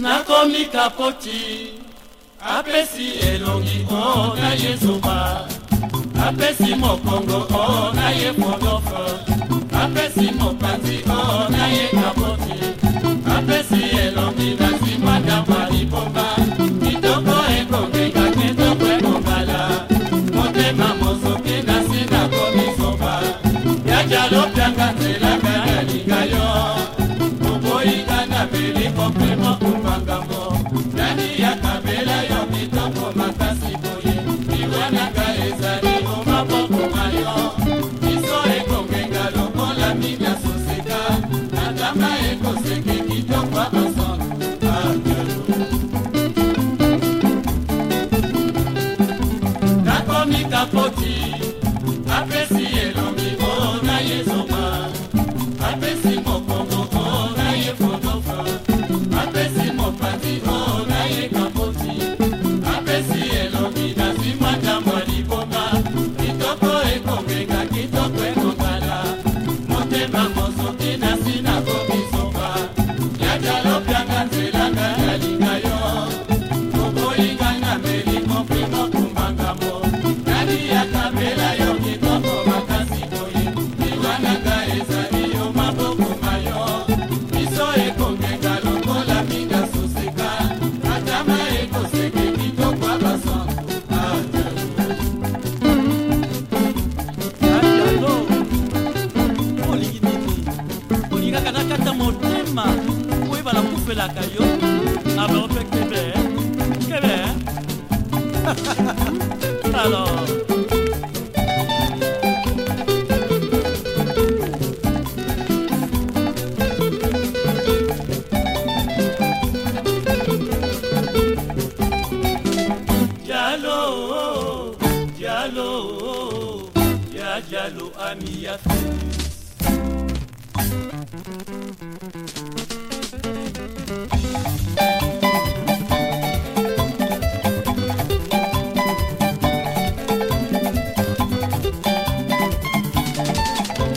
nakomi kapoti apesi elongi o oh, na ye zoba apesi mokongo o oh, na ye fodofo apesi mopanzi o oh, na ye kapoti apesi elongi na nsima na malibomba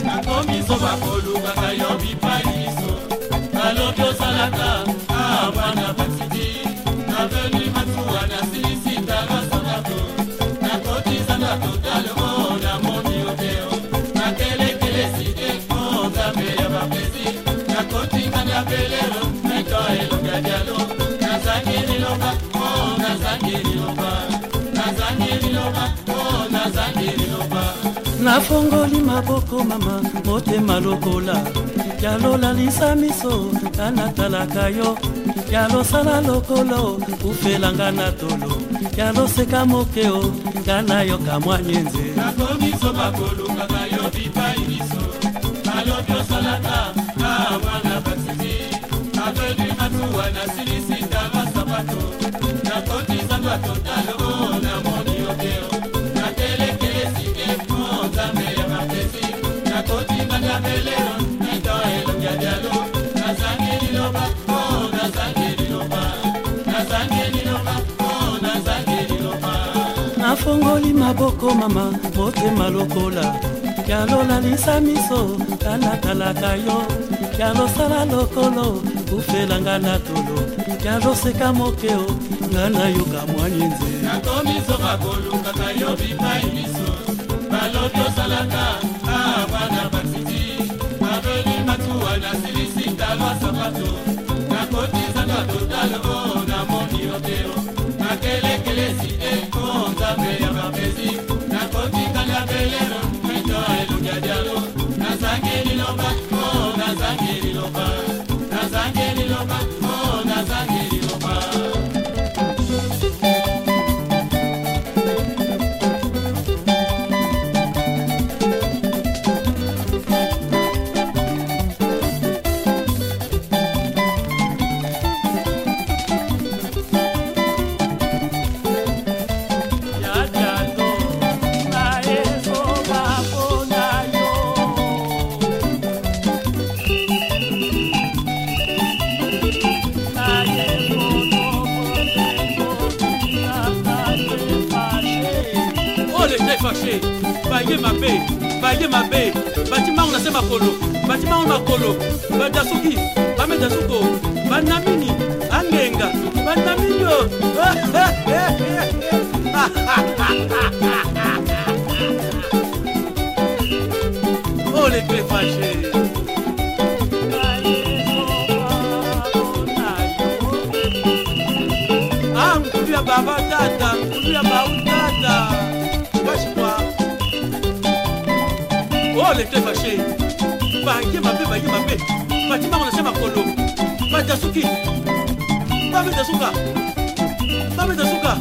Nakomi soba koluka kayobi jalo nazangi liloba o oh, nazangi liloba nazangi liloba o oh, nazangi liloba nafongoli maboko mama motema lokola yalolalisa miso anatalaka yo yalosala lokolo kufelanga na tolo yaloseka mokeo nga nayoka mwanye nze nakomiso bakolukaka yo bipai miso balobi osalaka awana ah, natoli manuwa nasilisita basapato nakoti zandu atotalo namoni okeo natelekelesite mo nzambe ya oh, e mapesi nakoti bandabeleo nito elongia dialo nazangi liloba po oh, nazangi liloba nazangi liloba po oh, nazangi liloba nafongoli maboko mama motema lokola yalolalisa miso talatalaka yo yalosala lokolo kufelanga na tolo kyazoseka mokeo nga nayoka mwanyi nze nakomisoka kolukaka yo bipai miso balobi osalaka abana ah, batiti babeli matuwa na silisita masapato nakotizanga totalo oh, baye mabe baye mabe batimango na se makolo batimango makolo badasuki bamedasuko banamini angenga banamini yo oh les clefachés ah, Baba tata, nkulu ya bautata nzete bashe bayeba mpe bayeba mpe batimbango na se makolo badasuki babeta suka babeta suka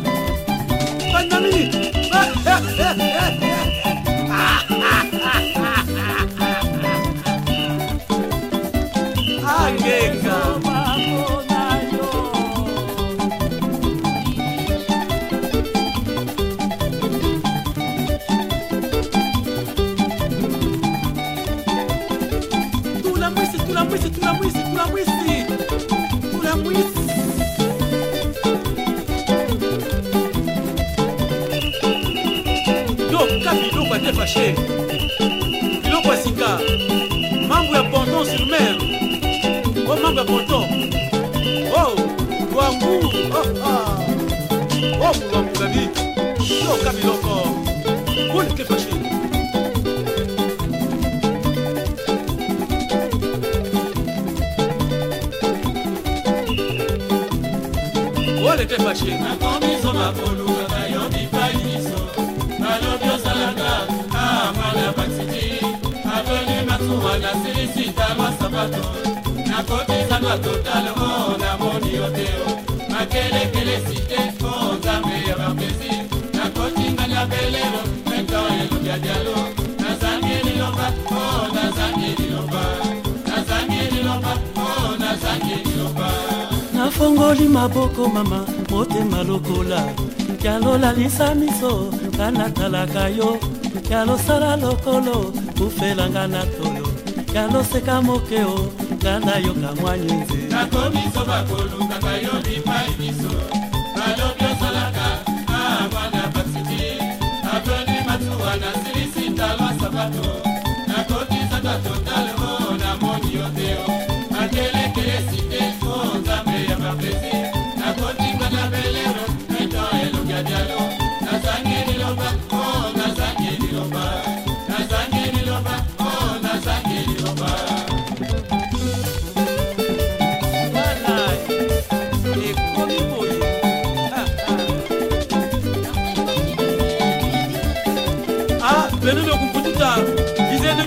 unamwisi unamwisi doka biloko ate fashe biloko ya sika mambo ya ponton sur mer o oh, mambo ya ponton o oh, lwangu o oh, mulwangulabi ah. doka biloko ulike fashe pole te fashe nakomiso makolukaka yo bipaliso balobi ozalaka amala baksiki atoli masuwa nasilisita masapato nakotisa batotalo namoni yo te makelekele site o nzambe ya bapesi nakotinga na belero mento elobya diala oboli maboko mama motema lokola yalolalisa miso nga natalaka yo yalosala lokolo kufelanga na tolo yaloseka mokeo nga nayoka mwa nyenze nakomiso bakolukaka yo lipai miso balobi osalaka abwana ah, basiti aboni matuwa na se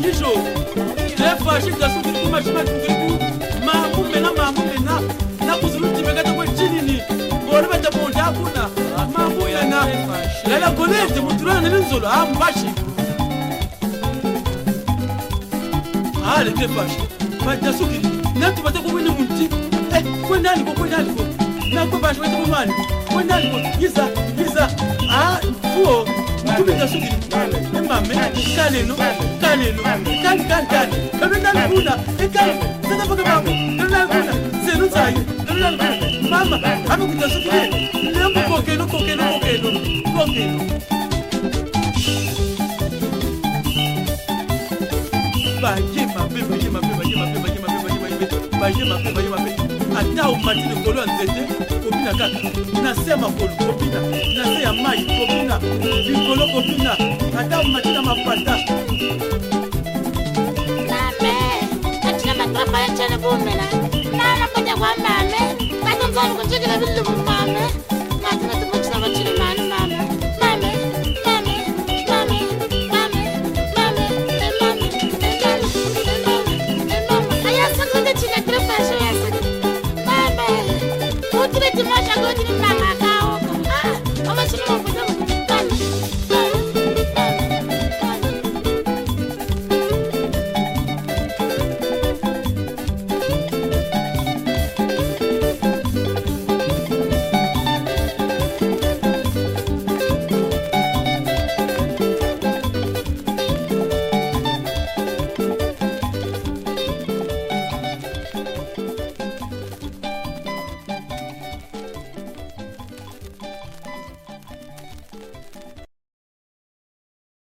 mijo jefa shigasukirikuma shimatungiriku makumena makumena nakuzulutibekata kwe chinini ngori baja bonde akuna makuyana lala goleje muturana neninzolo ambashi ale tefashi bajasukiri natubate kubwini munti kwenaliko kwenaliko nakwebashe wete mumani kwenaliko yiza yiza a fuo mutumijasukiri mame kaleno kaleno kalkalkale lolonalguna ekal tetapake mamo lolonalguna zenu zayo lolonalguna mama amekuta sokile leko kokeno kokeno kokeno kokeno baye mabe baye mabe baye mabe baye mabe baye mabe baye mabe baye mabe ata omati likolo ya nzete kobina kaka na se ya makolo kobina na se ya mai kobina likolo kobina ata omati na mapata atina matwapayacana komela nana kote kwamame katonzani kucikila bilumu Kibeti moja to ni mama